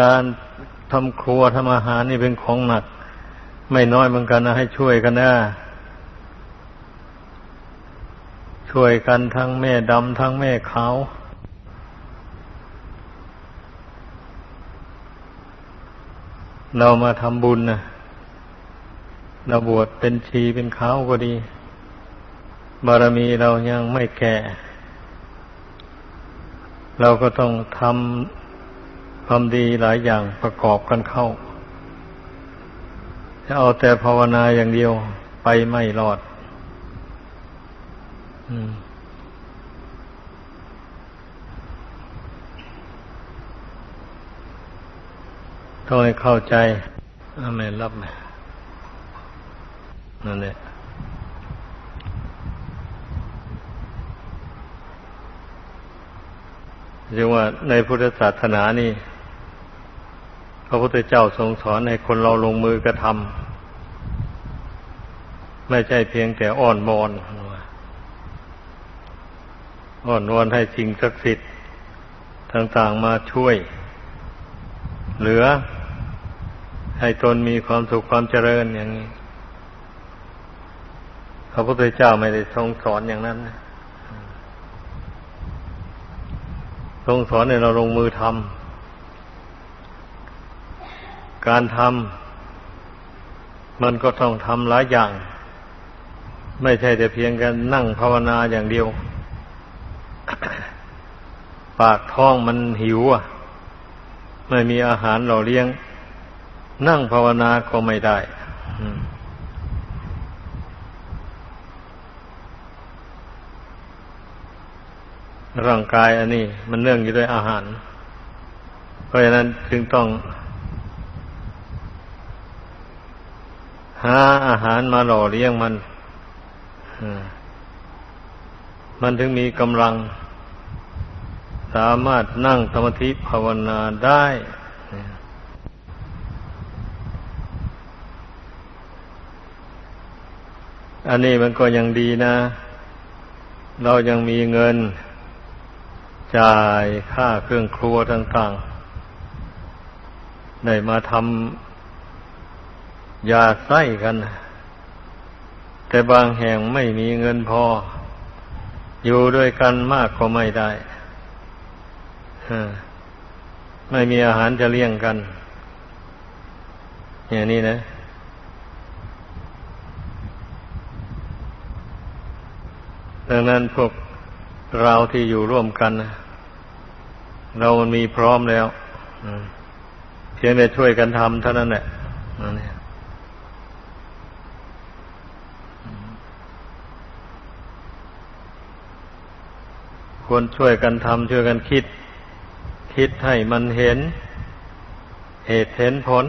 การทำครัวทำอาหารนี่เป็นของหนัก ไม่น้อยเหมือนกันนะให้ช่วยกันนะช่วยกันทั้งแม่ดำทั้งแม่ขาวเรามาทำบุญนะเราบวชเป็นชีเป็นขาวก็ดี บารมีเรายังไม่แก่ เราก็ต้องทำ ความดีหลายอย่างประกอบกันเข้าจะเอาแต่ภาวนาอย่างเดียวไปไม่รอดอต้องให้เข้าใจอาเมนรับไหมนั่นแหละเรียกว่าในพุทธศาสนานี่ พระพุทธเจ้าทรงสอนให้คนเราลงมือกระทำไม่ใช่เพียงแต่อ้อนบอนอ้อนวอนให้สิ่งศักดิ์สิทธิ์ต่าง ๆมาช่วย เหลือ ให้ตนมีความสุขความเจริญอย่างนี้พระพุทธเจ้าไม่ได้ทรงสอนอย่างนั้นทรงสอนให้เราลงมือทำ การทำมันก็ต้องทำหลายอย่าง ไม่ใช่แต่เพียงกันนั่งภาวนาอย่างเดียว ปากท้องมันหิวอะ ไม่มีอาหารหล่อเลี้ยง นั่งภาวนาก็ไม่ได้ร่างกายอันนี้ มันเนื่องอยู่ด้วยอาหาร เพราะฉะนั้นจึงต้อง หาอาหารมาหล่อเลี้ยงมันมันถึงมีกำลัง สามารถนั่งสมาธิภาวนาได้อันนี้มันก็ยังดีนะ เรายังมีเงิน จ่ายค่าเครื่องครัวต่างๆ ได้มาทำ อย่าไส้กัน แต่บางแห่งไม่มีเงินพอ อยู่ด้วยกันมากก็ไม่ได้ไม่มีอาหารจะเลี้ยงกัน อย่างนี้นะดังนั้นพวกเราที่อยู่ร่วมกัน เรามันมีพร้อมแล้วเพียงแต่ช่วยกันทำเท่านั้นแหละ ควรช่วยกันทำช่วยกันคิด คิดให้มันเห็น เหตุเห็นผล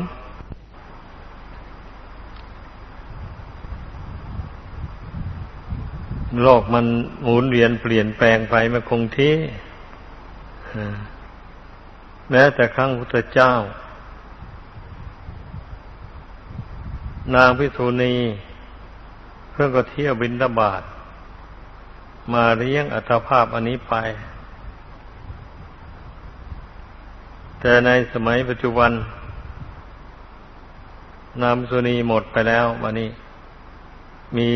โลกมันหมุนเวียนเปลี่ยนแปลงไปมาคงที่ แม้แต่ครั้งพุทธเจ้า นางพิษุณีเพื่อนก็เที่ยวบินตบาท มาเลี้ยงอัตภาพอันนี้ไป แต่ในสมัยปัจจุบันนามสุนีหมดไปแล้ววันนี้ มี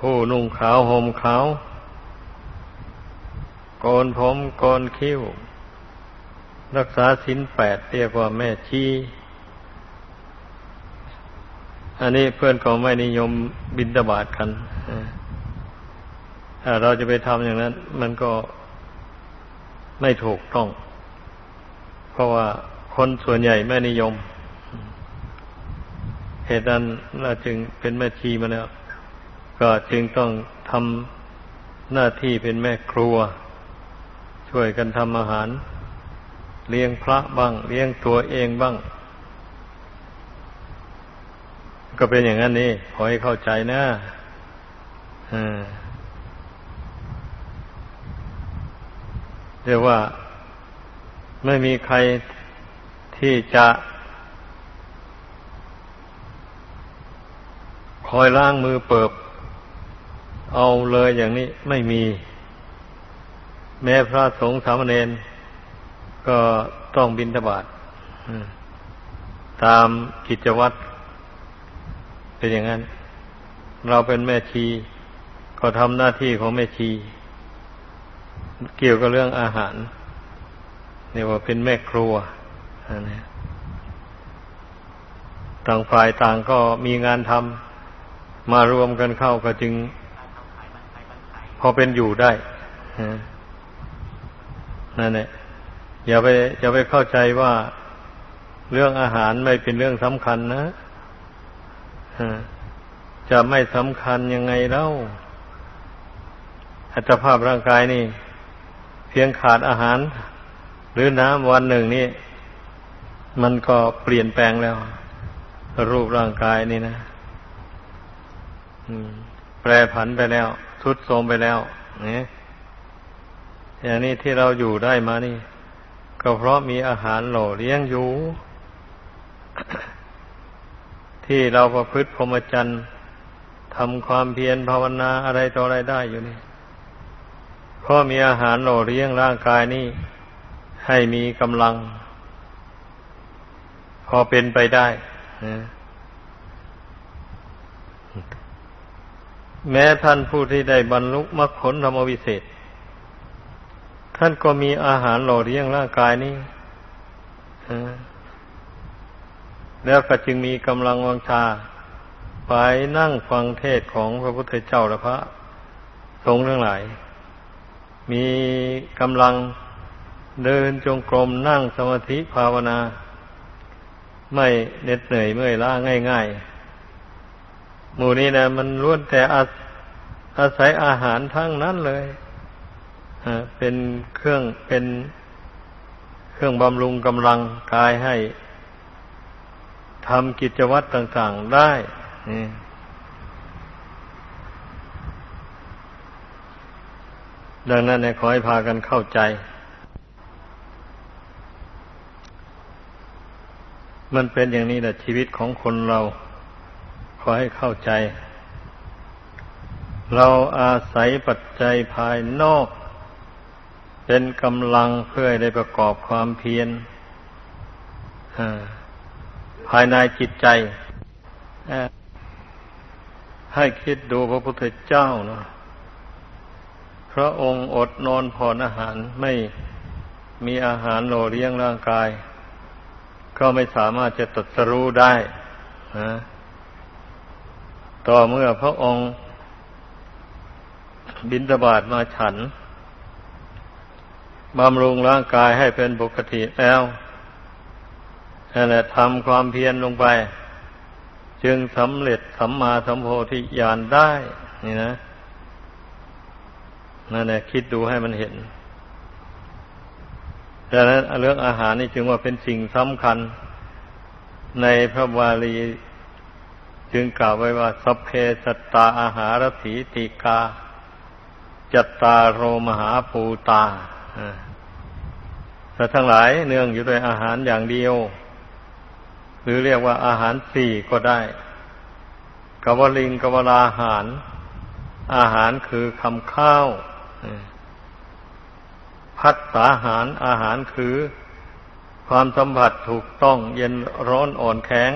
ผู้นุ่งขาวห่มขาวโกนผมโกนคิ้ว รักษาสินแปดเรียกว่าแม่ชีอันนี้เพื่อนก็ไม่นิยมบินตบาทกัน เราจะไปทำอย่างนั้น มันก็ไม่ถูกต้อง เพราะว่าคนส่วนใหญ่ไม่นิยม เหตุนั้นเราจึงเป็นแม่ชีมาแล้ว ก็จึงต้องทำหน้าที่เป็นแม่ครัว ช่วยกันทำอาหาร เลี้ยงพระบ้าง เลี้ยงตัวเองบ้าง ก็เป็นอย่างนั้นนี่ขอให้เข้าใจนะอ่า เรียกว่าไม่มีใครที่จะคอยล้างมือเปิบ เอาเลยอย่างนี้ไม่มี แม้พระสงฆ์สามเณรก็ต้องบินทบาทตามกิจวัตรเป็นอย่างนั้น เราเป็นแม่ชี ก็ทำหน้าที่ของแม่ชี เกี่ยวกับเรื่องอาหารเนี่ว่าเป็นแม่ครัวนะต่างฝ่ายต่างก็มีงานทำมารวมกันเข้าก็จึง พอเป็นอยู่ได้นั่นแหละอย่าไปอย่าไปเข้าใจว่าเรื่องอาหารไม่เป็นเรื่องสำคัญนะจะไม่สำคัญยังไงเล่าอัตภาพร่างกายนี่ เพียงขาดอาหาร หรือน้ำวันหนึ่งนี่ มันก็เปลี่ยนแปลงแล้ว รูปร่างกายนี่นะแปรผันไปแล้ว ทุดโทรมไปแล้วนี่อย่างนี้ที่เราอยู่ได้มานี่ ก็เพราะมีอาหารหล่อเลี้ยงอยู่ ที่เราประพฤติพรหมจรรย์ทำความเพียรภาวนาอะไรต่ออะไรได้อยู่นี่ เพราะมีอาหารหล่อเลี้ยงร่างกายนี่ให้มีกำลัง พอเป็นไปได้แม้ท่านผู้ที่ได้บรรลุมรรคผลธรรมวิเศษ ท่านก็มีอาหารหล่อเลี้ยงร่างกายนี้แล้วก็จึงมีกำลังวังชา ไปนั่งฟังเทศของพระพุทธเจ้าและพระสงฆ์ทั้งหลาย มีกำลังเดินจงกรมนั่งสมาธิภาวนา ไม่เหน็ดเหนื่อยเมื่อยล้าง่ายๆ หมู่นี้นะมันล้วนแต่อาศัยอาหารทั้งนั้นเลยเป็นเครื่องเป็นเครื่องบำรุงกำลังกายให้ทำกิจวัตรต่าง ๆได้ ดังนั้นขอให้พากันเข้าใจ มันเป็นอย่างนี้แหละชีวิตของคนเรา ขอให้เข้าใจ เราอาศัยปัจจัยภายนอก เป็นกำลังเพื่อได้ประกอบความเพียรภายในจิตใจให้คิดดูพระพุทธเจ้าเนาะ พระองค์อดนอนผ่อนอาหารไม่มีอาหารโลเลี้ยงร่างกาย ก็ไม่สามารถจะตรัสรู้ได้นะต่อเมื่อพระองค์บินตบาทมาฉันบำรุงร่างกายให้เป็นปกติแล้วนั่นแหละทำความเพียรลงไป จึงสำเร็จสัมมาสัมโพธิญาณได้ นี่นะ นั่นแหละคิดดูให้มันเห็นดังนั้นเรื่องอาหารนี่จึงว่าเป็นสิ่งสำคัญ ในพระบาลีจึงกล่าวไว้ว่าสเพสตาอาหารถีติกา จัตตาโรมหาภูตาแต่ทั้งหลายเนื่องอยู่ด้วยอาหารอย่างเดียว หรือเรียกว่าอาหารสี่ก็ได้กวลิงกวลาอาหาร อาหารคือคำข้าว พัดสาหารอาหารคือ ความสัมผัสถูกต้องเย็นร้อนอ่อนแข็ง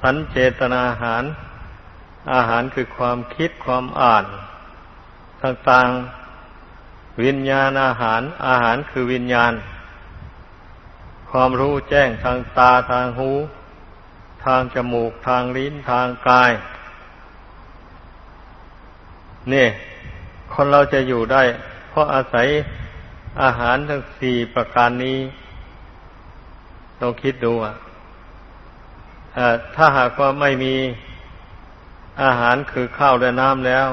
สันเจตนาอาหาร อาหารคือความคิดความอ่าน ต่างๆ วิญญาณอาหาร อาหารคือวิญญาณ ความรู้แจ้งทางตาทางหู ทางจมูกทางลิ้นทางกายนี่ คนเราจะอยู่ได้ เพราะอาศัยอาหารทั้งสี่ประการนี้ต้องคิดดูอะถ้าหากว่าไม่มีอาหารคือข้าวและน้ำแล้ว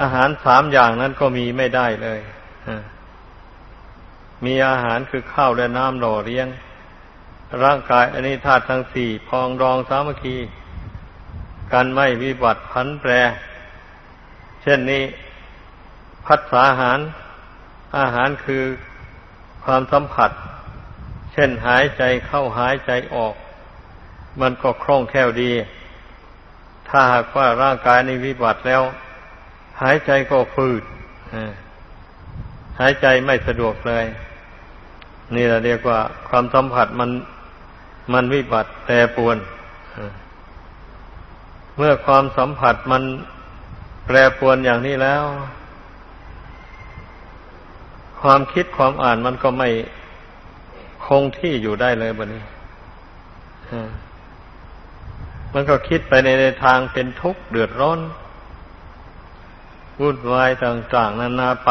อาหารสามอย่างนั้นก็มีไม่ได้เลยมีอาหารคือข้าวและน้ำหล่อเลี้ยง ร่างกายอันนี้ธาตุทั้งสี่พองรองสามัคคี กันไม่วิบัติพันแปร เช่นนี้ พัฒสาหาร อาหารคือความสัมผัส เช่นหายใจเข้าหายใจออก มันก็คล่องแคล่วดี ถ้าหากว่าร่างกายนี้วิบัติแล้ว หายใจก็ฝืดหายใจไม่สะดวกเลย นี่เราเรียกว่า ความสัมผัสมันมันวิบัติแต่ปวนเมื่อความสัมผัสมันแปรปวนอย่างนี้แล้ว ความคิดความอ่านมันก็ไม่คงที่อยู่ได้เลยบันี้มันก็คิดไปในทางเป็นทุกข์เดือดร้อนวุ่นวายต่าง ๆ นานาไป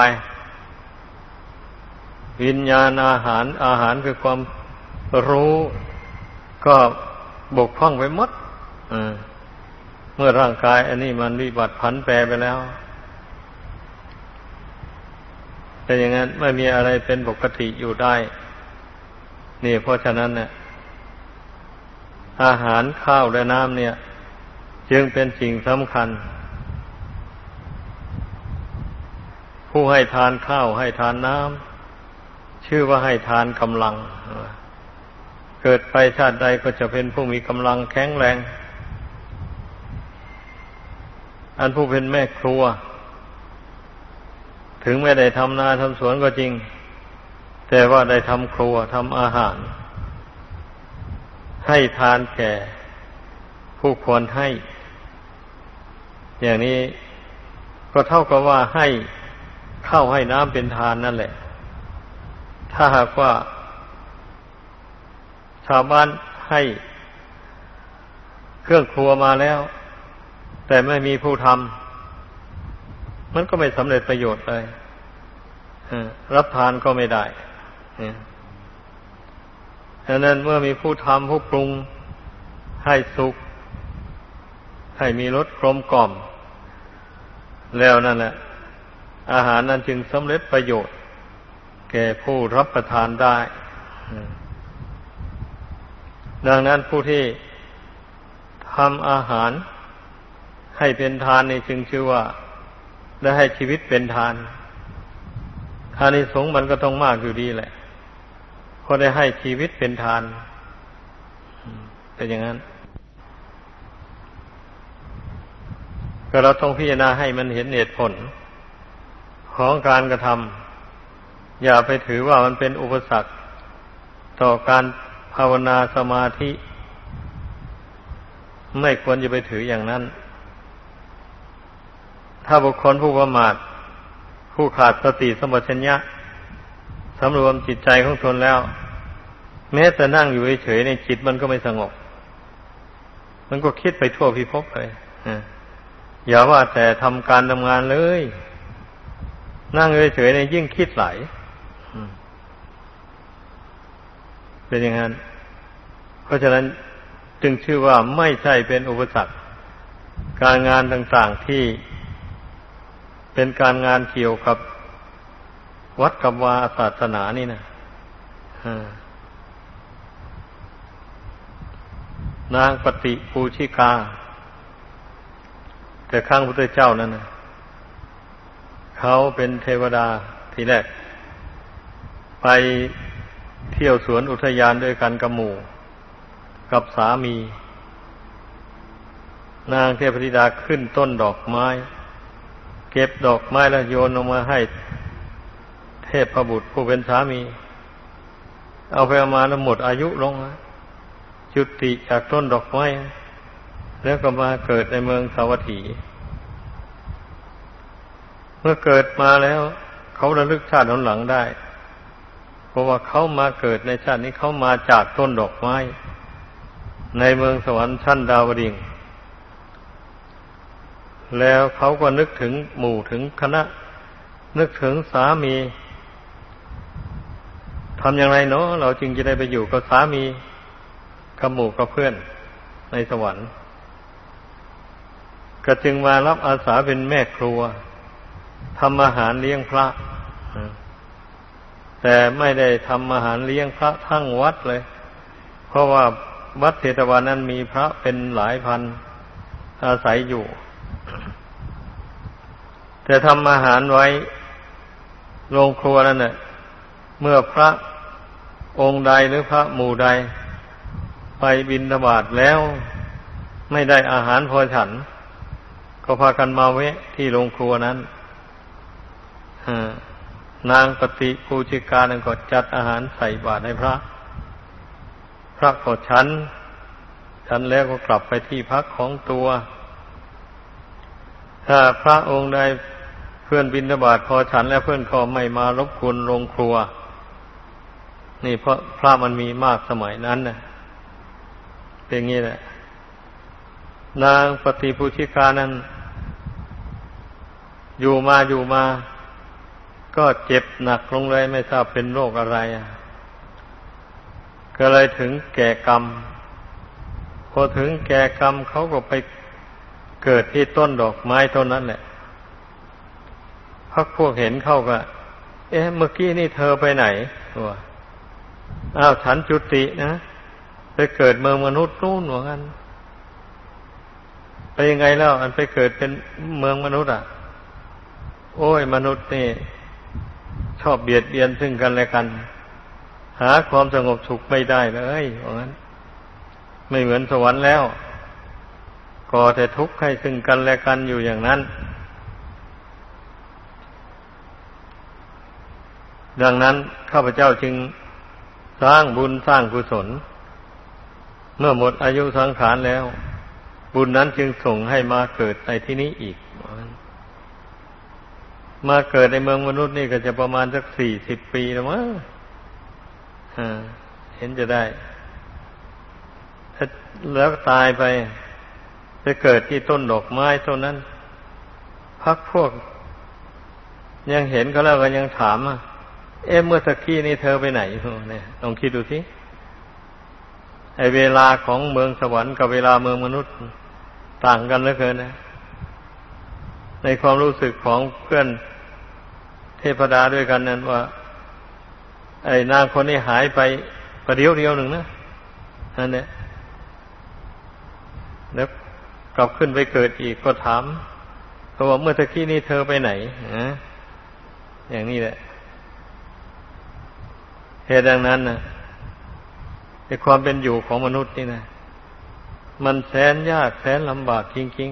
วิญญาณอาหารอาหารคือความรู้ก็บกพร่องไปหมดเมื่อร่างกาย อันนี้มันวิบัติผันแปรไปแล้ว แต่อย่างนั้นไม่มีอะไรเป็นปกติอยู่ได้ นี่เพราะฉะนั้นเนี่ยอาหารข้าวและน้ำเนี่ย จึงเป็นสิ่งสำคัญ ผู้ให้ทานข้าวให้ทานน้ำชื่อว่าให้ทานกำลัง เกิดไปชาติใดก็จะเป็นผู้มีกำลังแข็งแรง อันผู้เป็นแม่ครัว ถึงไม่ได้ทำนาทำสวนก็จริง แต่ว่าได้ทำครัวทำอาหาร ให้ทานแก่ ผู้ควรให้ อย่างนี้ก็เท่ากับว่าให้ข้าวให้น้ำเป็นทานนั่นแหละ ถ้าหากว่าชาวบ้านให้เครื่องครัวมาแล้ว แต่ไม่มีผู้ทำ มันก็ไม่สำเร็จประโยชน์เลยรับทานก็ไม่ได้ดังนั้นเมื่อมีผู้ทำผู้ปรุงให้สุข ให้มีรสกลมกล่อม แล้วนั่นแหละอาหารนั้นจึงสำเร็จประโยชน์ แก่ผู้รับประทานได้ ดังนั้นผู้ที่ทำอาหารให้เป็นทานนี่จึงชื่อว่า ได้ให้ชีวิตเป็นทานอานิสงส์มันก็ต้องมากอยู่ดีแหละก็ได้ให้ชีวิตเป็นทานเป็นอย่างนั้น ก็เราต้องพิจารณาให้มันเห็นเหตุผล ของการกระทำอย่าไปถือว่ามันเป็นอุปสรรค ต่อการภาวนาสมาธิ ไม่ควรจะไปถืออย่างนั้น ถ้าบุคคลผู้ประมาทผู้ขาดสติสมบัติญญะสำรวมจิตใจของตนแล้ว แม้แต่นั่งอยู่เฉยๆในจิตมันก็ไม่สงบ มันก็คิดไปทั่วพิภพเลยอย่าว่าแต่ทำการทำงานเลย นั่งเฉยๆในยิ่งคิดไหลเป็นอย่างนั้น เพราะฉะนั้นจึงชื่อว่าไม่ใช่เป็นอุปสรรค การงานต่างๆที่ เป็นการงานเกี่ยวกับวัดกับวาศาสนานี่นะนางปฏิปูชิกา แต่ข้างพระเจ้านั่นนะเขาเป็นเทวดาทีแรก ไปเที่ยวสวนอุทยานด้วยกันกับหมู่ กับสามี นางเทพธิดาขึ้นต้นดอกไม้ เก็บดอกไม้แล้วโยนลงมาให้เทพบุตรผู้เป็นสามี เอาไปเอามาแล้วหมดอายุลงจุติจากต้นดอกไม้ แล้วก็มาเกิดในเมืองสาวัตถี เมื่อเกิดมาแล้ว เขาระลึกชาติหลังได้เพราะว่าเขามาเกิดในชาตินี้เขามาจากต้นดอกไม้ ในเมืองสวรรค์ชั้นดาวดิง แล้วเขาก็นึกถึงหมู่ถึงคณะ นึกถึงสามีทำอย่างไรเนาะเราจึงจะได้ไปอยู่กับสามีกับหมู่กับเพื่อนในสวรรค์ ก็จึงมารับอาสาเป็นแม่ครัวทำอาหารเลี้ยงพระแต่ไม่ได้ทำอาหารเลี้ยงพระทั้งวัดเลย เพราะว่าวัดเทตวานั้นมีพระเป็นหลายพันอาศัยอยู่ แต่ทำอาหารไว้โรงครัวนั่นเน่ะเมื่อพระองค์ใดหรือพระหมู่ใด ไปบินธบาตแล้วไม่ได้อาหารพอฉัน ก็พากันมาเวะที่โรงครัวนั้นนางปฏิปูชิกานั้นก็จัดอาหารใส่บาตรให้พระ พระก็ฉัน ฉันแล้วก็กลับไปที่พักของตัว ถ้าพระองค์ใดเพื่อนบินทบาทพอฉันแล้วเพื่อนก็ไม่มารบกวนโรงครัว นี่เพราะพระมันมีมากสมัยนั้นนะเป็นงี้แหละ นางปฏิปูชิกานั้น อยู่มาอยู่มา ก็เจ็บหนักลงเลยไม่ทราบเป็นโรคอะไรก็เลยถึงแก่กรรม พอถึงแก่กรรมเขาก็ไป เกิดที่ต้นดอกไม้ต้นนั้นแหละพักพวกเห็นเข้าก็ เอ๊ะ เมื่อกี้นี่เธอไปไหนตัวอ้าวฉันจุตินะไปเกิดเมืองมนุษย์นู่นหัวกัน ไปยังไงแล้ว อันไปเกิดเป็นเมืองมนุษย์อะ โอ้ยมนุษย์นี่ ชอบเบียดเบียนซึ่งกันและกัน หาความสงบสุขไม่ได้เลยอย่างั้น ไม่เหมือนสวรรค์แล้ว ก่อแต่ทุกข์ให้ซึ่งกันและกันอยู่อย่างนั้น ดังนั้นข้าพเจ้าจึงสร้างบุญสร้างกุศล เมื่อหมดอายุสังขารแล้ว บุญนั้นจึงส่งให้มาเกิดในที่นี้อีก มาเกิดในเมืองมนุษย์นี่ก็จะประมาณสักสี่สิบปีแล้วมั้งเห็นจะได้ แล้วตายไป ไปเกิดที่ต้นดอกไม้ต้นนั้น พักพวก ยังเห็นเขาแล้วก็ยังถามอะเอ๊ะเมื่อตะกี้นี่เธอไปไหนเนี่ยลองคิดดูสิไอเวลาของเมืองสวรรค์กับเวลาเมืองมนุษย์ต่างกันเหลือเกินนะ ในความรู้สึกของเพื่อนเทพดาด้วยกันนั้นว่า ไอ้นางคนนี้หายไปประเดี๋ยวเดียวหนึ่งนะนั่นเนี่ยแล้ว กลับขึ้นไปเกิดอีกก็ถามเขาบอกเมื่อตะกี้นี้เธอไปไหนนะอย่างนี้แหละเหตุดังนั้นนะในความเป็นอยู่ของมนุษย์นี่นะมันแสนยากแสนลำบากจริง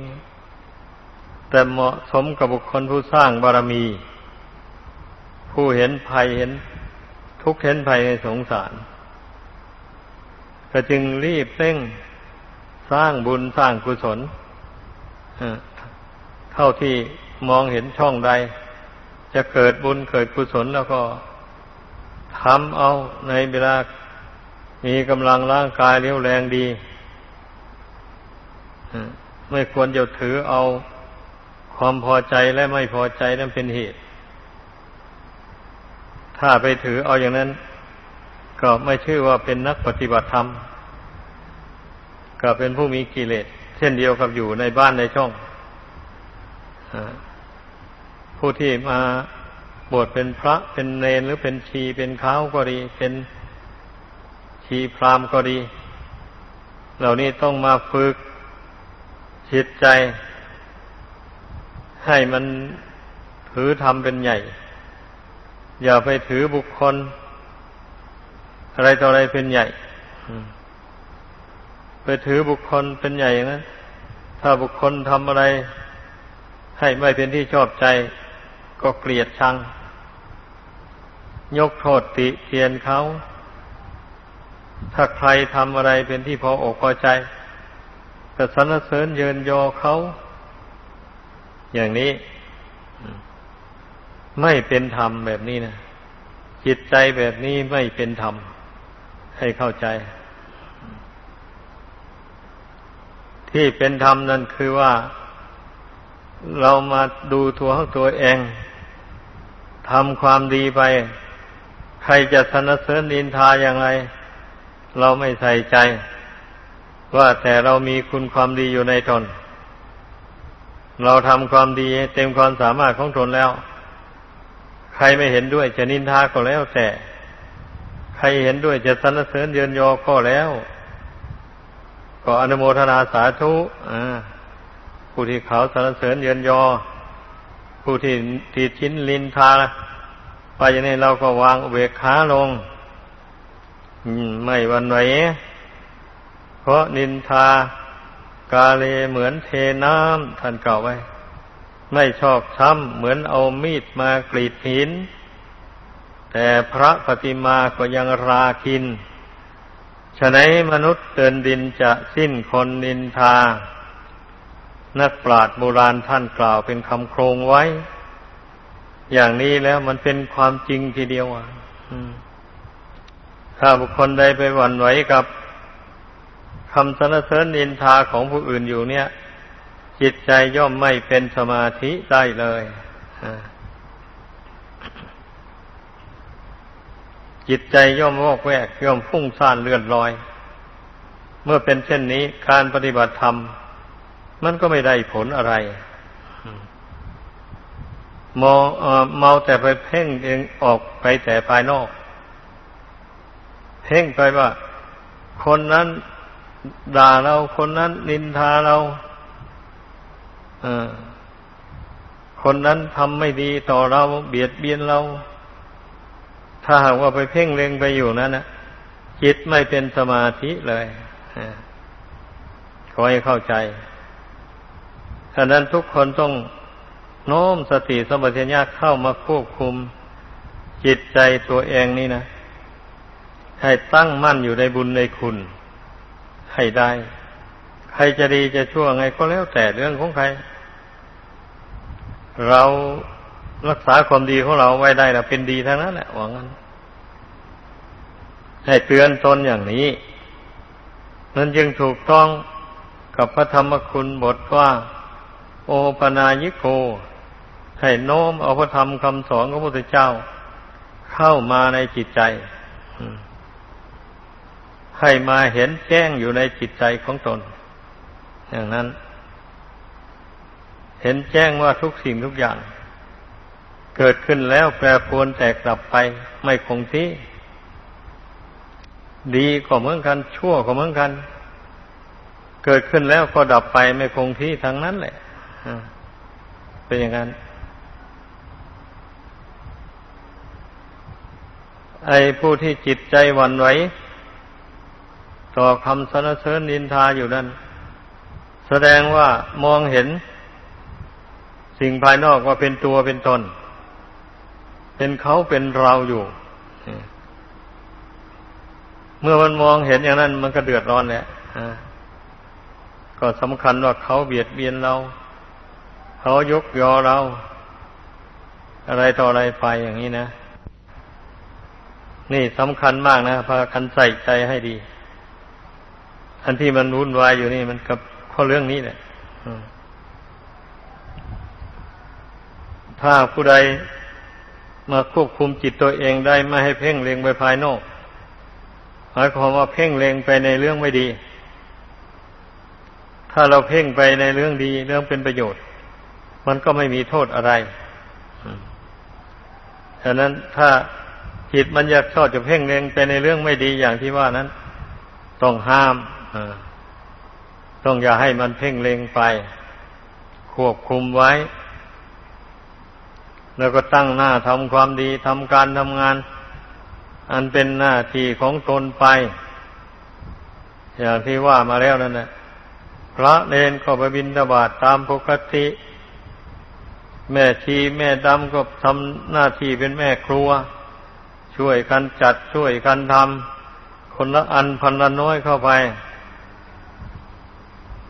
ๆ แต่เหมาะสมกับบุคคลผู้สร้างบารมี ผู้เห็นภัยเห็นทุกเห็นภัยในสงสาร ก็จึงรีบเร่ง สร้างบุญสร้างกุศลเท่าที่มองเห็นช่องใด จะเกิดบุญเกิดกุศลแล้วก็ทำเอาในเวลามีกำลังร่างกายเรียวแรงดีไม่ควรจะถือเอาความพอใจและไม่พอใจนั้นเป็นเหตุ ถ้าไปถือเอาอย่างนั้น ก็ไม่ชื่อว่าเป็นนักปฏิบัติธรรม ก็เป็นผู้มีกิเลสเช่นเดียวกับอยู่ในบ้านในช่องผู้ที่มาบวชเป็นพระเป็นเนรหรือเป็นชีเป็นข้าวก็ดี เป็นชีพรามก็ดี เหล่านี้ต้องมาฝึกจิตใจ ให้มันถือธรรมเป็นใหญ่ อย่าไปถือบุคคล อะไรต่ออะไรเป็นใหญ่ ถือบุคคลเป็นใหญ่อย่างนั้น ถ้าบุคคลทำอะไร ให้ไม่เป็นที่ชอบใจ ก็เกลียดชัง ยกโทษติเตียนเขา ถ้าใครทำอะไรเป็นที่พออกพอใจก็สรรเสริญเยินยอเขา อย่างนี้ ไม่เป็นธรรมแบบนี้นะจิตใจแบบนี้ไม่เป็นธรรมให้เข้าใจ ที่เป็นธรรมนั่นคือว่าเรามาดูตัวของตัวเองทำความดีไป ใครจะสนเสริญนินทาอย่างไร เราไม่ใส่ใจ ว่าแต่เรามีคุณความดีอยู่ในตนเราทำความดีเต็มความสามารถของตนแล้ว ใครไม่เห็นด้วยจะนินทาก็แล้วแต่ ใครเห็นด้วยจะสรรเสริญเยินยอก็แล้ว ก็อนุโมทนาสาธุผู้ที่เขาสรรเสริญเยินยอ ผู้ที่ที่ชิ้นลินทาไปอย่างนี้เราก็วางเวกขาลงไม่วันไหวเพราะนินทากาเลเหมือนเทน้ำท่านกล่าไว้ ไม่ชอบช้ำเหมือนเอามีดมากรีดหิน แต่พระปฏิมาก็ยังราคิน ฉะนั้นมนุษย์เตือนดินจะสิ้นคนนินทา นักปราชญ์โบราณท่านกล่าวเป็นคำโครงไว้ อย่างนี้แล้วมันเป็นความจริงทีเดียวอะถ้าบุคคลใดไปหวั่นไหวกับคำสรรเสริญนินทาของผู้อื่นอยู่เนี่ย จิตใจย่อมไม่เป็นสมาธิได้เลย จิตใจย่อมวอกแวกย่อมพุ่งซ่านเลื่อนลอย เมื่อเป็นเช่นนี้การปฏิบัติธรรม มันก็ไม่ได้ผลอะไรมองเมาแต่ไปเพ่งเองออกไปแต่ภายนอก เพ่งไปว่า คนนั้นด่าเราคนนั้นนินทาเราคนนั้นทำไม่ดีต่อเราเบียดเบียนเรา ถ้าหากว่าไปเพ่งเล็งไปอยู่นั้นนะจิตไม่เป็นสมาธิเลยขอให้เข้าใจฉะนั้นทุกคนต้องโน้มสติสมัชัญญาเข้ามาควบคุมจิตใจตัวเองนี่นะ ให้ตั้งมั่นอยู่ในบุญในคุณ ให้ได้ ใครจะดีจะชั่วไงก็แล้วแต่เรื่องของใคร เรารักษาความดีของเราไว้ได้แล้วเป็นดีทั้งนั้นแหละหวังงั้น ให้เตือนตนอย่างนี้ นั่นจึงถูกต้องกับพระธรรมคุณบทว่า โอปนายิโก ให้โน้มเอาพระธรรมคำสอนของพระพุทธเจ้า เข้ามาในจิตใจ ให้มาเห็นแจ้งอยู่ในจิตใจของตน อย่างนั้น เห็นแจ้งว่าทุกสิ่งทุกอย่าง เกิดขึ้นแล้วแปรปรวนแตกดับไปไม่คงที่ ดีก็เหมือนกัน ชั่วก็เหมือนกัน เกิดขึ้นแล้วก็ดับไปไม่คงที่ทั้งนั้นแหละเป็นอย่างนั้น ไอ้ผู้ที่จิตใจวันไหวต่อคำสรรเสริญนินทาอยู่นั้น แสดงว่ามองเห็น สิ่งภายนอกว่าเป็นตัวเป็นตน เป็นเขาเป็นเราอยู่ เมื่อมันมองเห็นอย่างนั้น มันก็เดือดร้อนแหละก็สำคัญว่าเขาเบียดเบียนเรา เขายกยอเรา อะไรต่ออะไรไปอย่างนี้นะ นี่สำคัญมากนะพากันใส่ใจให้ดี อันที่มันวุ่นวายอยู่นี่ มันกับข้อเรื่องนี้แหละถ้าผู้ใดมาควบคุมจิตตัวเองได้ไม่ให้เพ่งเล็งไปภายนอก มายความว่าเพ่งเล็งไปในเรื่องไม่ดี ถ้าเราเพ่งไปในเรื่องดีเรื่องเป็นประโยชน์ มันก็ไม่มีโทษอะไรฉะนั้นถ้าจิตมันอยากชอบจะเพ่งเล็งไปในเรื่องไม่ดีอย่างที่ว่านั้น ต้องห้ามต้องอย่าให้มันเพ่งเล็งไปควบคุมไว้ แล้วก็ตั้งหน้าทำความดีทำการทำงาน อันเป็นหน้าที่ของตนไป อย่างที่ว่ามาแล้วนั่นแหละพระเนนก็ไปบินตบาตตามปกติ แม่ชีแม่ดำก็ทำหน้าที่เป็นแม่ครัว ช่วยกันจัดช่วยกันทำคนละอันพันละน้อยเข้าไป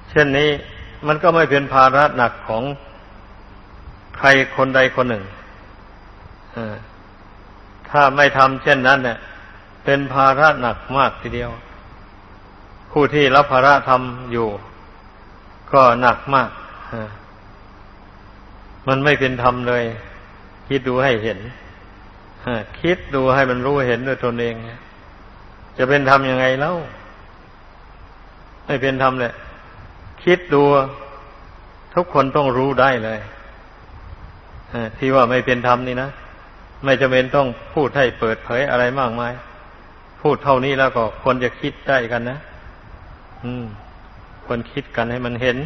เช่นนี้มันก็ไม่เป็นภาระหนักของใครคนใดคนหนึ่ง ถ้าไม่ทำเช่นนั้นเนี่ยเป็นภาระหนักมากทีเดียว ผู้ที่รับภาระทำอยู่ ก็หนักมากมันไม่เป็นธรรมเลย คิดดูให้เห็นคิดดูให้มันรู้เห็นด้วยตนเอง จะเป็นธรรมยังไงเล่าไม่เป็นธรรมเลยคิดดูทุกคนต้องรู้ได้เลยที่ว่าไม่เป็นธรรมนี่นะ ไม่จำเป็นต้องพูดให้เปิดเผยอะไรมากมาย พูดเท่านี้แล้วก็คนจะคิดได้กันนะ อืมคนคิดกันให้มันเห็น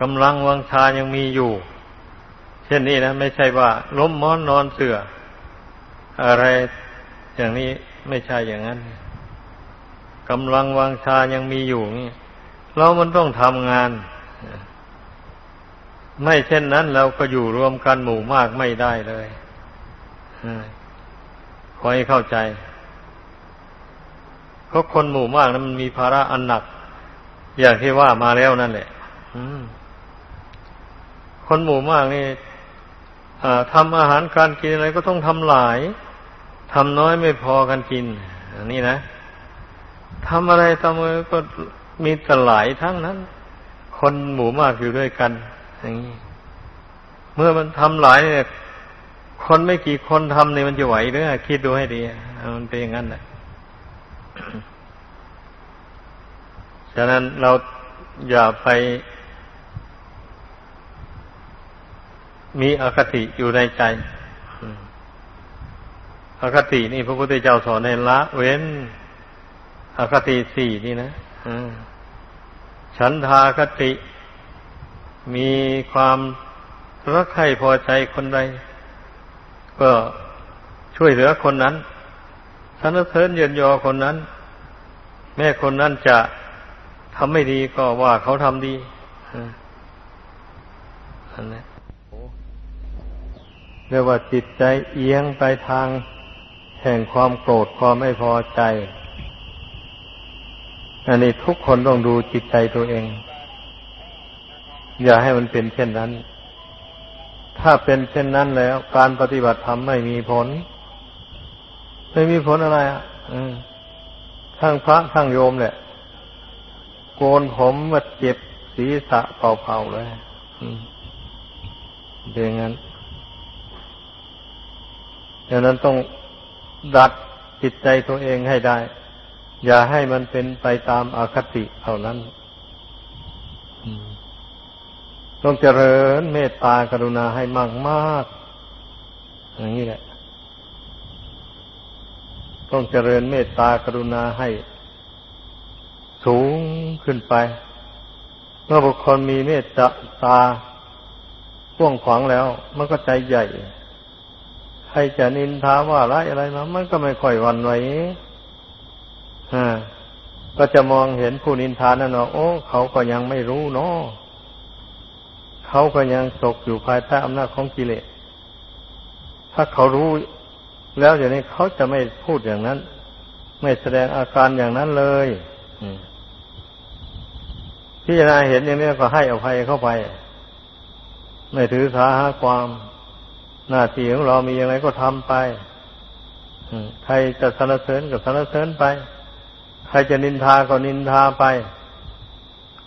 กำลังวังชายังมีอยู่ เช่นนี้นะไม่ใช่ว่า ล้มม้อนนอนเสือ อะไรอย่างนี้ไม่ใช่อย่างนั้นกำลังวังชายังมีอยู่นี่เรามันต้องทำงาน ไม่เช่นนั้นเราก็อยู่รวมกันหมู่มากไม่ได้เลยขอให้เข้าใจ เพราะคนหมู่มากนั้นมันมีภาระอันหนัก อย่างที่ว่ามาแล้วนั่นแหละคนหมู่มากนี่ทำอาหารการกินอะไรก็ต้องทำหลายทำน้อยไม่พอกันกิน อันนี้นะทำอะไรทำอะไรก็มีแต่หลายทั้งนั้น คนหมู่มากอยู่ด้วยกัน อย่างนี้ เมื่อมันทำหลายเนี่ยคนไม่กี่คนทำเนี่ยมันจะไหวหรือคิดดูให้ดีมันเป็นอย่างนั้นแหละฉะนั้นเราอย่าไป มีอคติอยู่ในใจ อคตินี่พระพุทธเจ้าสอนในละเว้น อคติสี่นี่นะฉันทาคติ มีความรักใครพอใจคนใด ก็ช่วยเหลือคนนั้นสรรเสริญเยินยอคนนั้น แม่คนนั้นจะทำไม่ดีก็ว่าเขาทำดีอันนี้เรียกว่าจิตใจเอียงไปทาง แห่งความโกรธความไม่พอใจ อันนี้ทุกคนต้องดูจิตใจตัวเอง อย่าให้มันเป็นเช่นนั้น ถ้าเป็นเช่นนั้นแล้ว การปฏิบัติธรรมไม่มีผล ไม่มีผลอะไรอะทั้งพระทั้งโยมแหละโกนผมมาเจ็บศีรษะเป่าๆเลยเดี๋ยงั้นดังนั้นต้องดัดจิตใจตัวเองให้ได้ อย่าให้มันเป็นไปตามอาคติเท่านั้นต้ องเจริญเมตตากรุณาให้มากมากอย่างนี้แหละ ต้องเจริญเมตตากรุณาให้ สูงขึ้นไป เมื่อบุคคลมีเมตตาพ่วงขวางแล้ว มันก็ใจใหญ่ ใครจะนินทาว่าร้ายอะไรมา มันก็ไม่ค่อยวันไหวก็จะมองเห็นผู้นินทานั่นว่าโอ้ เขาก็ยังไม่รู้เนาะ เขาก็ยังตกอยู่ภายใต้อำนาจของกิเลส ถ้าเขารู้แล้วอย่างนี้เขาจะไม่พูดอย่างนั้น ไม่แสดงอาการอย่างนั้นเลยพี่นาเห็นอย่างนี้ก็ให้อภัยเข้าไป ไม่ถือสาหาความหน้าที่ของเรามีอย่างไรก็ทำไปใครจะสรรเสริญก็สรรเสริญไป ใครจะนินทาก็นินทาไป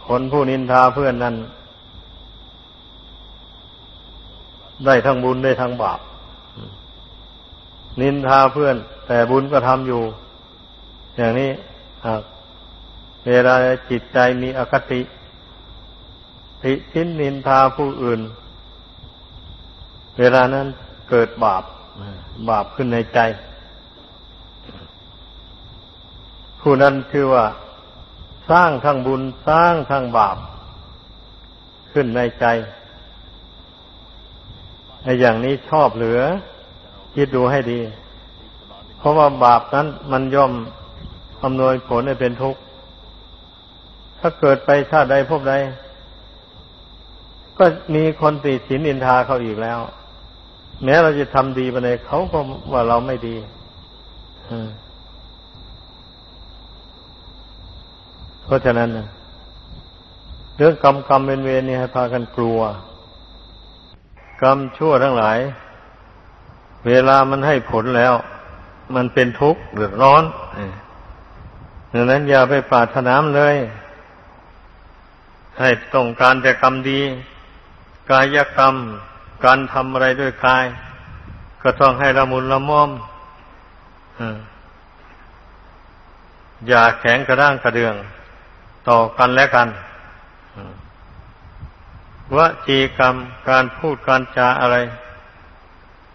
คนผู้นินทาเพื่อนนั้น ได้ทั้งบุญได้ทั้งบาป นินทาเพื่อน แต่บุญก็ทำอยู่ อย่างนี้เวลาจิตใจมีอคติทิชินนินทาผู้อื่น เวลานั้นเกิดบาปบาปขึ้นในใจ ผู้นั้นคือว่า สร้างทั้งบุญสร้างทั้งบาปขึ้นในใจ ในอย่างนี้ชอบเหลือ คิดดูให้ดี เพราะว่าบาปนั้นมันย่อมอำนวยผลให้เป็นทุกข์ ถ้าเกิดไปชาติใดพบใด ก็มีคนติดสินอินทาเขาอีกแล้ว แม้เราจะทำดีไปเลยเขาก็ว่าเราไม่ดีเพราะฉะนั้นเรื่องกรรมกรรมเวรเวรนี่ให้พากันกลัว กรรมชั่วทั้งหลาย เวลามันให้ผลแล้ว มันเป็นทุกข์เดือดร้อนดังนั้นอย่าไปปรารถนามเลย ให้ต้องการแต่กรรมดี กายกรรม การทำอะไรด้วยกาย ก็ต้องให้ละมุนละม่อมอย่าแข็งกระด้างกระเดือง ต่อกันและกัน วจีกรรมการพูดการจาอะไร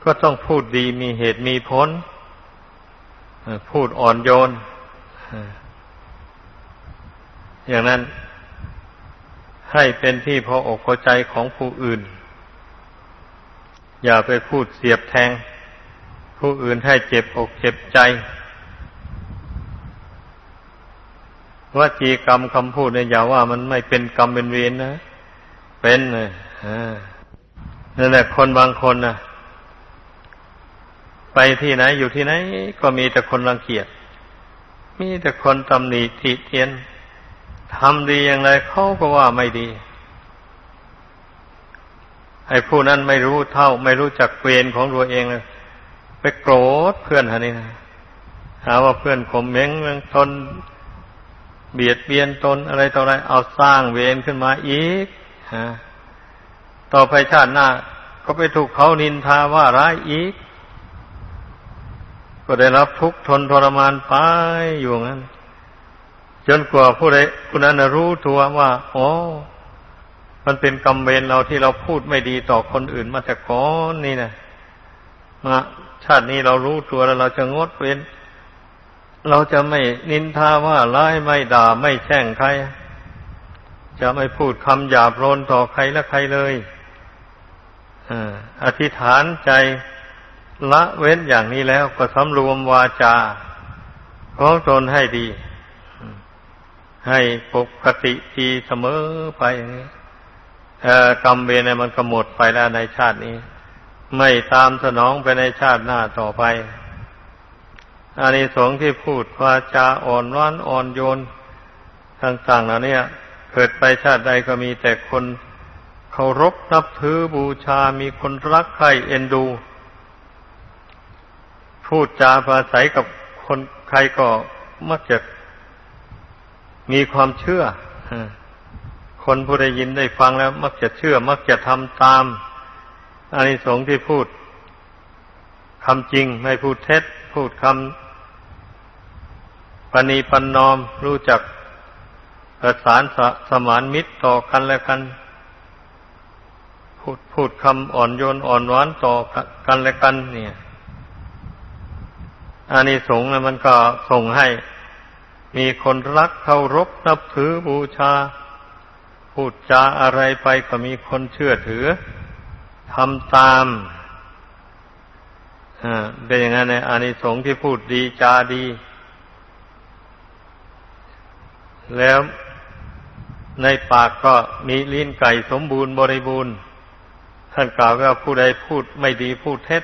ก็ต้องพูดดีมีเหตุมีผลพูดอ่อนโยน อย่างนั้น ให้เป็นที่พออกพอใจของผู้อื่น อย่าไปพูดเสียบแทง ผู้อื่นให้เจ็บอกเจ็บใจว่าจีกรรมคำพูดเนี่ยอย่าว่ามันไม่เป็นกรรมเป็นเวรนะ เป็นเลยนั่นแหละคนบางคนนะไปที่ไหนอยู่ที่ไหน ก็มีแต่คนรังเกียจ มีแต่คนตำหนิติเตียนทำดีอย่างไรเขาก็ว่าไม่ดี ไอ้ผู้นั้นไม่รู้เท่า ไม่รู้จักเวรของตัวเองเลยไปโกรธเพื่อนฮะนี่นะหาว่าเพื่อนข่มเหงทนเบียดเบียนตนอะไรต่ออะไร เอาสร้างเวรขึ้นมาอีก ต่อไปชาติหน้า ก็ไปถูกเขานินทาว่าร้ายอีก ก็ได้รับทุกข์ทนทรมานไปอยู่งั้น จนกว่าผู้ใดผู้นั้นรู้ตัวว่าอ๋อมันเป็นกรรมเวรเราที่เราพูดไม่ดีต่อคนอื่นมาแต่ก่อนนี่นะมาชาตินี้เรารู้ตัวแล้วเราจะงดเว้น เราจะไม่นินทาว่าร้ายไม่ด่าไม่แช่งใคร จะไม่พูดคำหยาบโลนต่อใครและใครเลยอธิษฐานใจละเว้นอย่างนี้แล้วก็สำรวมวาจาของตนให้ดี ให้ปกติทีเสมอไปอย่างนี้กรรมเวรเนี่ยมันก็หมดไปแล้วในชาตินี้ ไม่ตามสนองไปในชาติหน้าต่อไปอานิสงส์ที่พูดวาจาอ่อนว้านอ่อนโยนต่างๆเหล่านี้ เกิดไปชาติใดก็มีแต่คนเคารพนับถือบูชา มีคนรักใคร่เอ็นดู พูดจาภาศัยกับคนใครก็มักจะมีความเชื่อ คนผู้ได้ยินได้ฟังแล้ว มักจะเชื่อ มักจะทำตามอานิสงส์ที่พูดคำจริงไม่พูดเท็จ พูดคำปณีปันนอมรู้จัก ประสานสสมานมิตรต่อกันและกัน พูดพูดคำอ่อนโยนอ่อนหวานต่อกันและกัน เนี่ยอานิสงส์มันก็ส่งให้มีคนรักเคารพนับถือบูชา พูดจาอะไรไปก็มีคนเชื่อถือทำตามเป็นอย่างนั้นในอานิสงส์ที่พูดดีจาดี แล้ว ในปากก็มีลิ้นไก่สมบูรณ์บริบูรณ์ ท่านกล่าวว่าผู้ใดพูดไม่ดีพูดเท็จ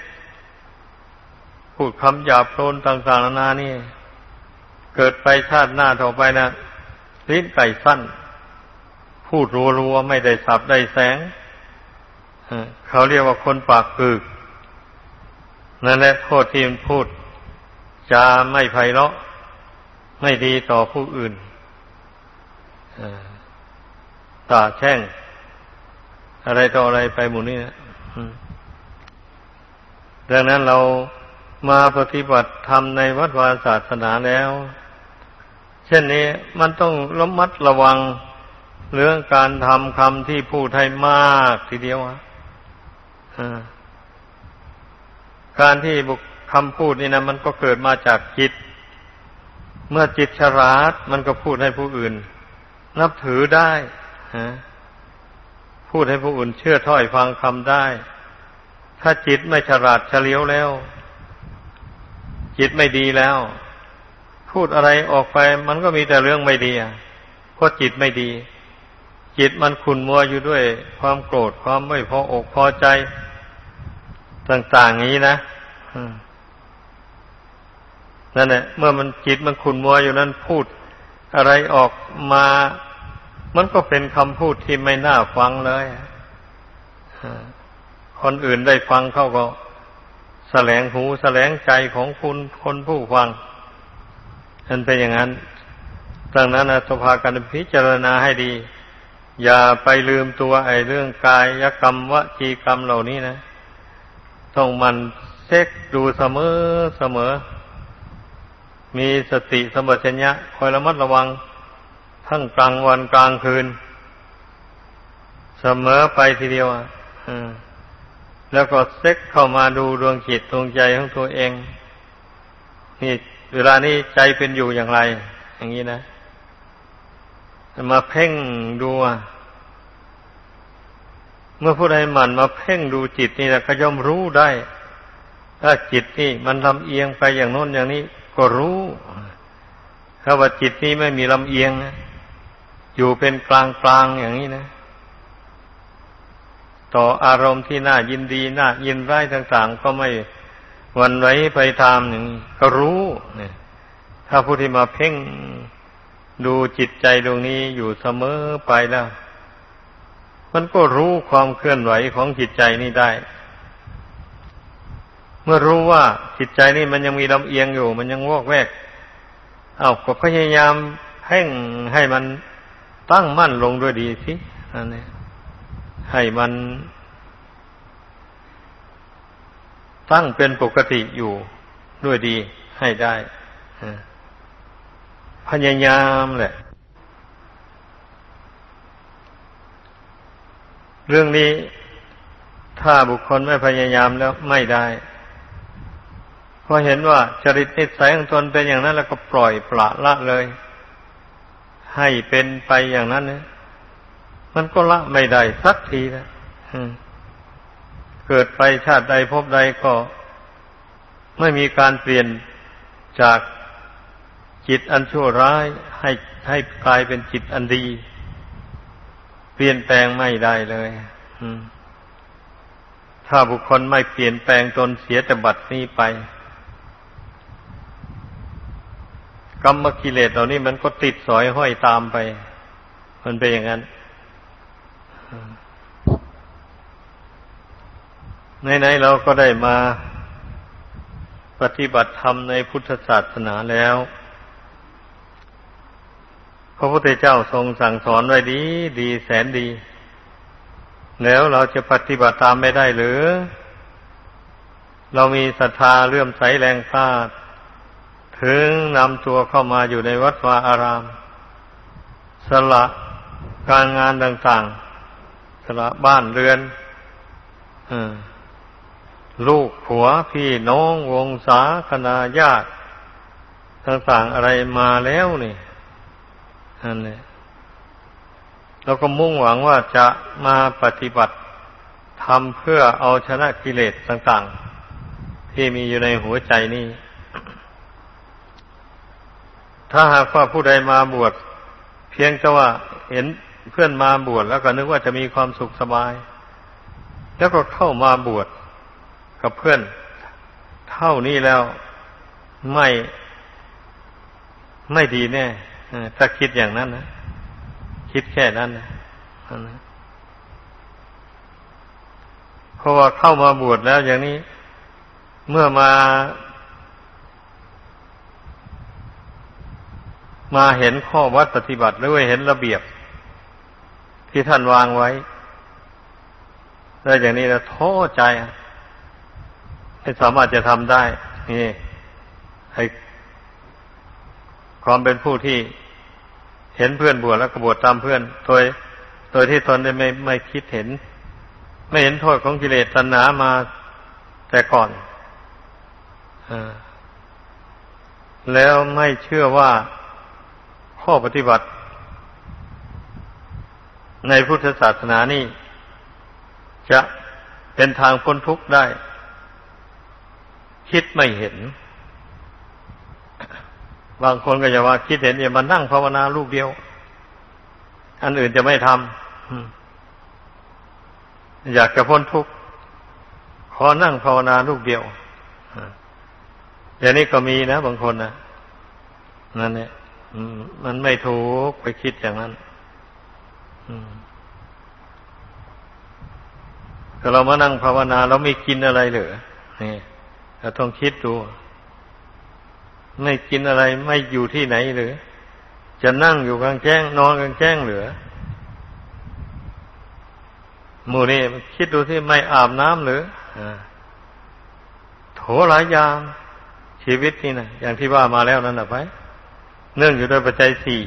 พูดคำหยาบโลนต่างๆนานานี่ เกิดไปชาติหน้าต่อไปนะลิ้นไก่สั้น พูดรัวๆไม่ได้สับได้แสงเขาเรียกว่าคนปากกึกนั่นแหละโทษที่มันพูดจะไม่ไพเราะ ไม่ดีต่อผู้อื่น ตาแช่ง อะไรต่ออะไรไปหมู่นี้นะดังนั้นเรามาปฏิบัติธรรมในวัดวาศาสนาแล้ว เช่นนี้มันต้องระมัดระวังเรื่องการทำคำที่พูดให้มากทีเดียวการที่บุคคำพูดนี่นะมันก็เกิดมาจากจิต เมื่อจิตฉลาดมันก็พูดให้ผู้อื่น นับถือได้ พูดให้ผู้อื่นเชื่อถ้อยฟังคำได้ ถ้าจิตไม่ฉลาดเฉลียวแล้ว จิตไม่ดีแล้ว พูดอะไรออกไปมันก็มีแต่เรื่องไม่ดีเพราะจิตไม่ดี จิตมันขุนมัวอยู่ด้วย ความโกรธความไม่พออกพอใจ ต่างๆนี้นะนั่นแหละเมื่อมันจิตมันขุนมัวอยู่นั้นพูดอะไรออกมา มันก็เป็นคำพูดที่ไม่น่าฟังเลยคนอื่นได้ฟังเขาก็แสลงหูแสลงใจของคุณคนผู้ฟังมันเป็นอย่างนั้นดังนั้นสภาการพิจารณาให้ดี อย่าไปลืมตัวไอ้เรื่องกายกรรมวจีกรรมเหล่านี้นะ ต้องมันเช็คดูเสมอเสมอ มีสติสมบัติญะคอยระมัดระวัง ทั้งกลางวันกลางคืน เสมอไปทีเดียวอะแล้วก็เซ็กเข้ามาดูดวงจิตดวงใจของตัวเอง นี่เวลานี้ใจเป็นอยู่อย่างไร อย่างนี้นะมาเพ่งดูเมื่อผู้ใดหมั่นมาเพ่งดูจิตนี่แหละก็ย่อมรู้ได้ ถ้าจิตนี่มันลำเอียงไปอย่างโน้นอย่างนี้ ก็รู้ถ้าว่าจิตนี้ไม่มีลำเอียง อยู่เป็นกลางกลางอย่างนี้นะ ต่ออารมณ์ที่น่ายินดีน่ายินร้ายต่างๆ ก็ไม่วันไว้ไปตามหนึ่งก็รู้เนี่ย ถ้าผู้ที่มาเพ่งดูจิตใจดวงนี้อยู่เสมอไปแล้ว มันก็รู้ความเคลื่อนไหวของจิตใจนี้ได้ เมื่อรู้ว่าจิตใจนี่มันยังมีลำเอียงอยู่ มันยังวอกแวก เอาก็พยายามเพ่งให้มัน ตั้งมั่นลงด้วยดีสิอันนี้ให้มัน ตั้งเป็นปกติอยู่ด้วยดีให้ได้พยายามแหละ เรื่องนี้ถ้าบุคคลไม่พยายามแล้วไม่ได้เพราะเห็นว่าจริตนิสัยของตนเป็นอย่างนั้นแล้วก็ปล่อยปละละเลย ให้เป็นไปอย่างนั้นเนี่ยมันก็ละไม่ได้สักทีนะเกิดไปชาติใดพบใดก็ ไม่มีการเปลี่ยนจากจิตอันชั่วร้ายให้ให้กลายเป็นจิตอันดี เปลี่ยนแปลงไม่ได้เลยถ้าบุคคลไม่เปลี่ยนแปลงตนเสียแต่บัดนี้ไป กรรมกิเลสเหล่านี้มันก็ติดสอยห้อยตามไป มันเป็นอย่างนั้นไหนๆเราก็ได้มาปฏิบัติธรรมในพุทธศาสนาแล้ว พระพุทธเจ้าทรงสั่งสอนไว้ดี ดีแสนดี แล้วเราจะปฏิบัติตามไม่ได้หรือ เรามีศรัทธาเลื่อมใสแรงกล้า ถึงนำตัวเข้ามาอยู่ในวัดวาอาราม สละการงานต่าง ๆ สละบ้านเรือนลูกผัวพี่น้องวงศาคณาญาติ ต่าง ๆ อะไรมาแล้วนี่นั่นเลยเราก็มุ่งหวังว่าจะมาปฏิบัติทำเพื่อเอาชนะกิเลสต่าง ๆ ที่มีอยู่ในหัวใจนี่ ถ้าหากว่าผู้ใดมาบวชเพียงแต่ว่าเห็นเพื่อนมาบวชแล้วก็นึกว่าจะมีความสุขสบาย แล้วก็เข้ามาบวชกับเพื่อน เท่านี้แล้วไม่ไม่ดีแน่ถ้าคิดอย่างนั้นนะคิดแค่นั้นนะเพราะว่าเข้ามาบวชแล้วอย่างนี้ เมื่อมา มาเห็นข้อวัดปฏิบัติหรือว่าเห็นระเบียบ ที่ท่านวางไว้แล้วอย่างนี้แล้วท้อใจไม่สามารถจะทำได้ นี่ให้ความเป็นผู้ที่เห็นเพื่อนบวชแล้วกบวชตามเพื่อน โดย โดยที่ตนได้ไม่ไม่คิดเห็น ไม่เห็นโทษของกิเลสตัณหามาแต่ก่อนอแล้วไม่เชื่อว่า ข้อปฏิบัติ ในพุทธศาสนานี่ จะเป็นทางพ้นทุกข์ได้ คิดไม่เห็น บางคนก็จะว่าคิดเห็นอย่ามานั่งภาวนาลูกเดียว อันอื่นจะไม่ทำอยากจะพ้นทุกข์ขอนั่งภาวนาลูกเดียวอย่างนี้ก็มีนะ บางคนนะนั่นเนี่ย มันไม่ถูกไปคิดอย่างนั้นถ้าเรามานั่งภาวนาเราไม่กินอะไรเหรอนี่เราต้องคิดดู ไม่กินอะไรไม่อยู่ที่ไหนหรือจะนั่งอยู่กลางแจ้ง นอนกลางแจ้งหรือหมู่นี่คิดดูที่ไม่อาบน้ำหรือโถหลายอย่างชีวิตนี่นะอย่างที่ว่ามาแล้วนั่นแหละไป เนื่องอยู่ด้วยปัจจัยสี่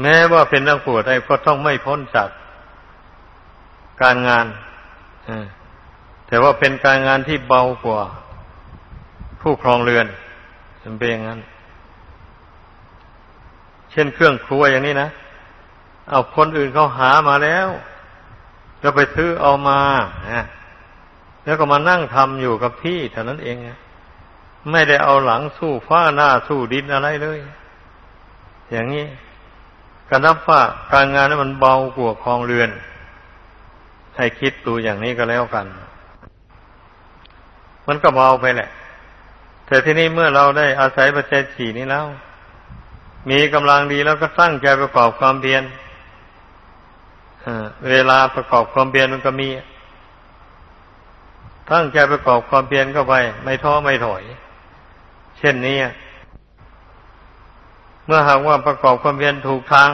แม้ว่าเป็นนักบวชได้ก็ต้องไม่พ้นจากการงานอแต่ว่าเป็นการงานที่เบากว่า ผู้ครองเรือนเป็นอย่างนั้น เช่นเครื่องครัวอย่างนี้นะ เอาคนอื่นเขาหามาแล้วก็ไปซื้อเอามาแล้วก็มานั่งทำอยู่กับที่เท่านั้นเอง ไม่ได้เอาหลังสู้ฟ้าหน้าสู้ดินอะไรเลย อย่างนี้การนับว่าการงานนั้นมันเบากว่าครองเรือน ให้คิดดูอย่างนี้ก็แล้วกัน มันก็เบาไปแหละ แต่ที่นี้เมื่อเราได้อาศัยปัจจัยสี่นี้แล้ว มีกำลังดีแล้วก็ตั้งใจประกอบความเพียรเวลาประกอบความเพียรมันก็มี ตั้งใจประกอบความเพียรเข้าไป ไม่ท้อไม่ถอย เช่นนี้ เมื่อหากว่าประกอบความเพียรถูกทาง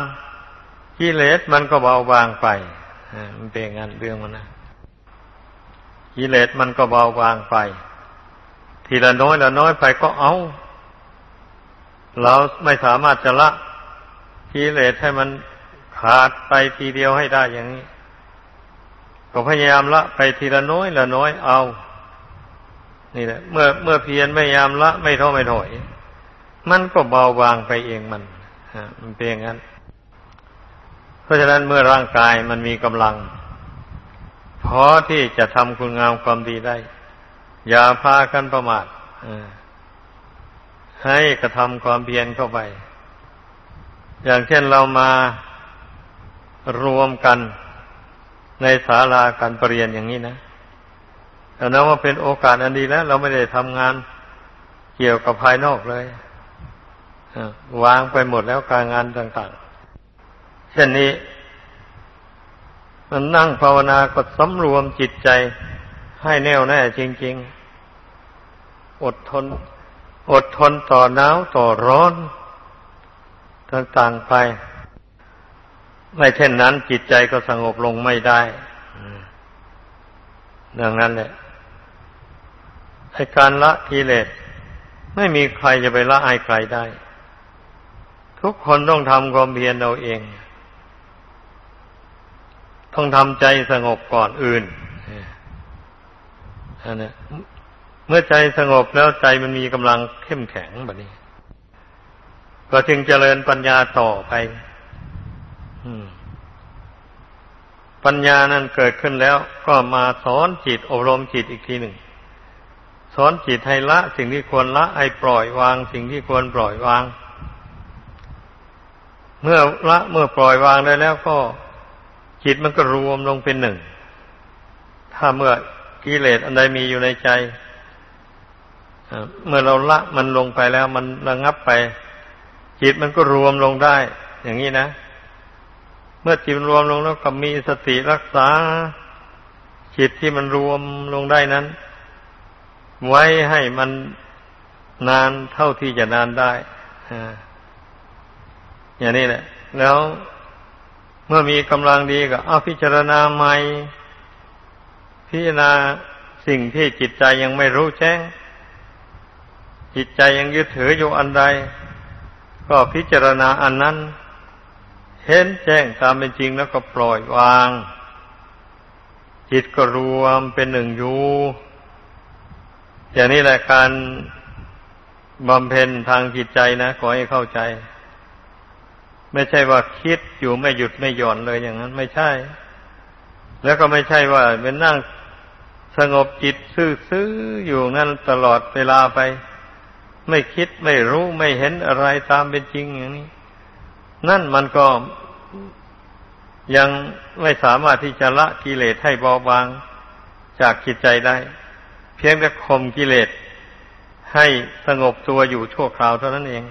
กิเลสมันก็เบาบางไปมันเป็นงั้นเรื่องมันนะกิเลสมันก็เบาบางไป ทีละน้อยละน้อยไปก็เอา เราไม่สามารถจะละกิเลสให้มันขาดไปทีเดียวให้ได้อย่างนี้ ก็พยายามละไปทีละน้อยละน้อยเอา นี่แหละ เมื่อเมื่อเพียรพยายามละไม่ท้อไม่ถอย มันก็เบาบางไปเองมันมันเป็นอย่างนั้น เพราะฉะนั้นเมื่อร่างกายมันมีกำลัง พอที่จะทำคุณงามความดีได้ อย่าพากันประมาทให้กระทำความเพียรเข้าไป อย่างเช่นเรามารวมกันในศาลาการปรริยนอย่างนี้นะ แต่นั้นว่าเป็นโอกาสอันดีแล้ว เราไม่ได้ทำงานเกี่ยวกับภายนอกเลยวางไปหมดแล้วการงานต่าง ๆ เช่นนี้ มันนั่งภาวนาก็สำรวมจิตใจให้แน่วแน่จริง ๆ อดทน อดทนต่อหนาวต่อร้อน ต่าง ๆ ไป ไม่เช่นนั้นจิตใจก็สงบลงไม่ได้ ดังนั้นแหละ ให้การละกิเลสไม่มีใครจะไปละอายใครได้ ทุกคนต้องทำความเพียรเอาเอง ต้องทำใจสงบก่อนอื่นอันนี้เมื่อใจสงบแล้วใจมันมีกำลังเข้มแข็งแบบนี้ ก็จึงเจริญปัญญาต่อไปปัญญานั้นเกิดขึ้นแล้วก็มาสอนจิตอบรมจิตอีกทีหนึ่ง สอนจิตให้ละ สิ่งที่ควรละให้ปล่อยวาง สิ่งที่ควรปล่อยวาง เมื่อละเมื่อปล่อยวางได้แล้วก็จิตมันก็รวมลงเป็นหนึ่ง ถ้าเมื่อกิเลสอันใดมีอยู่ในใจเมื่อเราละมันลงไปแล้ว มันระงับไป จิตมันก็รวมลงได้ อย่างนี้นะ เมื่อจิตรวมลงแล้วก็มีสติรักษา จิตที่มันรวมลงได้นั้น ไว้ให้มันนานเท่าที่จะนานได้อย่างนี้แหละ แล้วเมื่อมีกำลังดีก็เอาพิจารณาใหม่พิจารณาสิ่งที่จิตใจยังไม่รู้แจ้ง จิตใจยังยึดถืออยู่อันใด ก็พิจารณาอันนั้น เห็นแจ้งตามเป็นจริงแล้วก็ปล่อยวาง จิตก็รวมเป็นหนึ่งอยู่ อย่างนี้แหละการบำเพ็ญทางจิตใจนะขอให้เข้าใจ ไม่ใช่ว่าคิดอยู่ไม่หยุดไม่หย่อนเลยอย่างนั้น ไม่ใช่ แล้วก็ไม่ใช่ว่าเป็นนั่งสงบจิตซื่อๆอยู่นั่นตลอดเวลาไป ไม่คิดไม่รู้ไม่เห็นอะไรตามเป็นจริงอย่างนี้ นั่นมันก็ยังไม่สามารถที่จะละกิเลสให้เบาบางจากจิตใจได้ พียงแต่ข่มกิเลสให้สงบตัวอยู่ชั่วคราวเท่านั้นเอง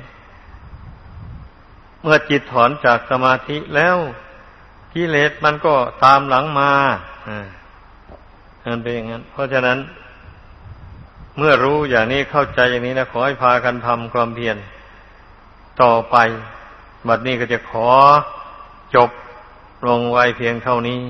เมื่อจิตถอนจากสมาธิแล้วกิเลสมันก็ตามหลังมาอ่ามันเป็นอย่างนั้น เพราะฉะนั้น เมื่อรู้อย่างนี้เข้าใจอย่างนี้นะขอให้พากันทำความเพียรต่อไป บัดนี้ก็จะขอจบลงไว้เพียงเท่านี้